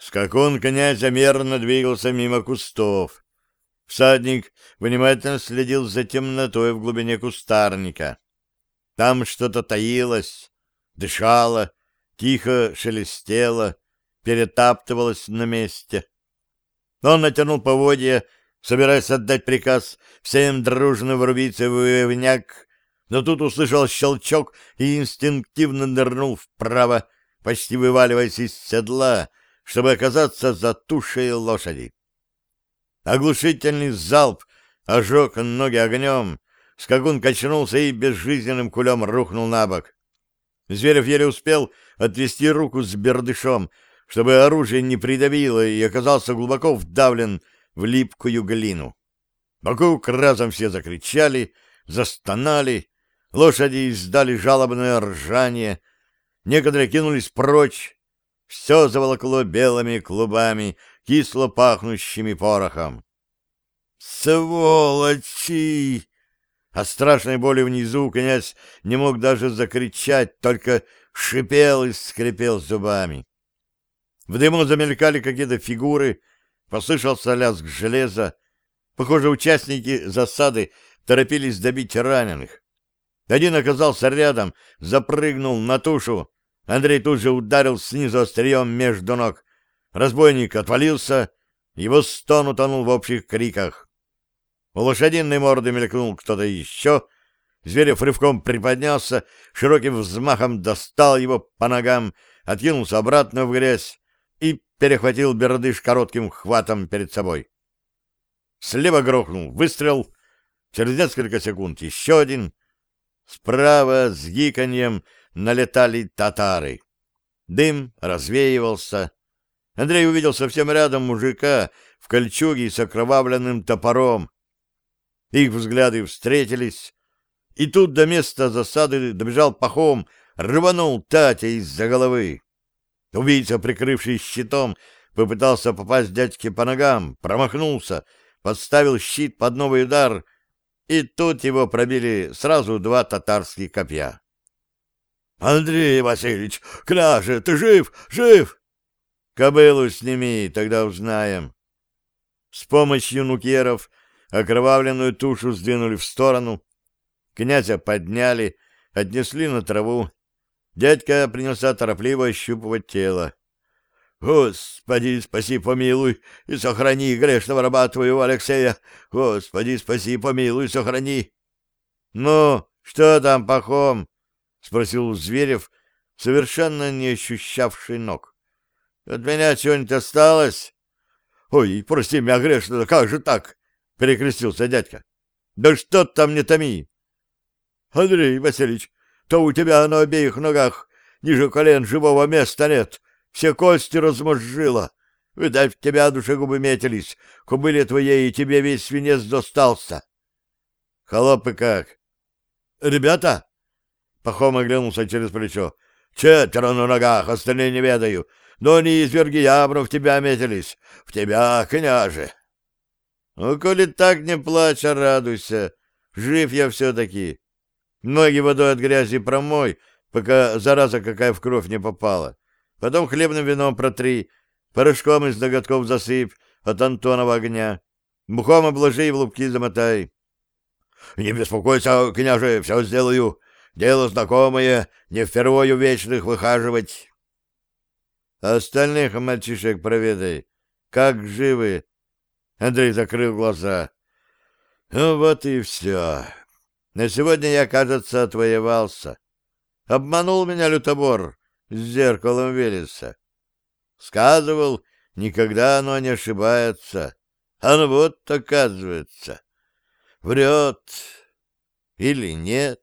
Скакун князя мерно двигался мимо кустов. Всадник внимательно следил за темнотой в глубине кустарника. Там что-то таилось, дышало, тихо шелестело, перетаптывалось на месте. Он натянул поводья, собираясь отдать приказ всем дружно врубиться в вывняк, но тут услышал щелчок и инстинктивно нырнул вправо, почти вываливаясь из седла, чтобы оказаться за тушей лошади. Оглушительный залп ожег ноги огнем, скакун качнулся и безжизненным кулем рухнул на бок. Зверев еле успел отвести руку с бердышом, чтобы оружие не придавило, и оказался глубоко вдавлен в липкую глину. Вокруг разом все закричали, застонали, лошади издали жалобное ржание, некоторые кинулись прочь, все заволокло белыми клубами, кисло пахнущими порохом. «Сволочи!» От страшной боли внизу князь не мог даже закричать, только шипел и скрипел зубами. В дыму замелькали какие-то фигуры, послышался лязг железа. Похоже, участники засады торопились добить раненых. Один оказался рядом, запрыгнул на тушу. Андрей тут же ударил снизу острием между ног. Разбойник отвалился, его стон утонул в общих криках. У лошадиной морды мелькнул кто-то еще. Зверев рывком приподнялся, широким взмахом достал его по ногам, откинулся обратно в грязь и перехватил бердыш коротким хватом перед собой. Слева грохнул выстрел, через несколько секунд еще один. Справа с гиканьем налетали татары. Дым развеивался. Андрей увидел совсем рядом мужика в кольчуге с окровавленным топором. Их взгляды встретились, и тут до места засады добежал пахом, рванул Татя из-за головы. Убийца, прикрывший щитом, попытался попасть дядьке по ногам, промахнулся, подставил щит под новый удар, и тут его пробили сразу два татарских копья. — Андрей Васильевич, княже, ты жив, жив? — Кобылу сними, тогда узнаем. С помощью нукеров окровавленную тушу сдвинули в сторону, князя подняли, отнесли на траву, Дядька принялся торопливо ощупывать тело. «Господи, спаси, помилуй и сохрани грешного раба твоего Алексея! Господи, спаси, помилуй и сохрани!» «Ну, что там, пахом?» — спросил Зверев, совершенно не ощущавший ног. «От меня чего-нибудь осталось?» «Ой, прости меня, грешно, как же так?» — перекрестился дядька. «Да что там не томи!» «Андрей Васильевич, то у тебя на обеих ногах ниже колен живого места нет, все кости размозжило. Видать, в тебя душегубы метились, кобыле твоей и тебе весь свинец достался. Холопы как? Ребята? Пахом оглянулся через плечо. Четверо на ногах, остальные не ведаю. Но они из Вергиябру в тебя метились. В тебя, княже. Ну, коли так не плачь, а радуйся. Жив я все-таки. Ноги водой от грязи промой, пока зараза какая в кровь не попала. Потом хлебным вином протри, порошком из ноготков засыпь от Антонова огня. Мухом обложи и в лупки замотай. — Не беспокойся, княже, все сделаю. Дело знакомое, не впервые вечных выхаживать. — Остальных мальчишек проведай. Как живы? Андрей закрыл глаза. — Ну вот и все. На сегодня я, кажется, отвоевался. Обманул меня лютобор с зеркалом Велеса. Сказывал, никогда оно не ошибается. А вот, оказывается, врет или нет.